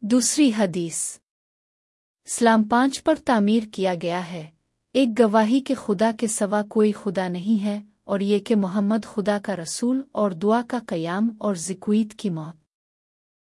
دوسری حدیث۔ اسلام پانچ پر تعمیر کیا گیا ہے۔ ایک گواہی کے خدا کے سوا کوئی خدا نہیں ہے اور یہ کہ محمد خدا کا رسول اور دعا کا قیام اور ذکویت کی موت۔